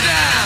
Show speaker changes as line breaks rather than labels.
Yeah.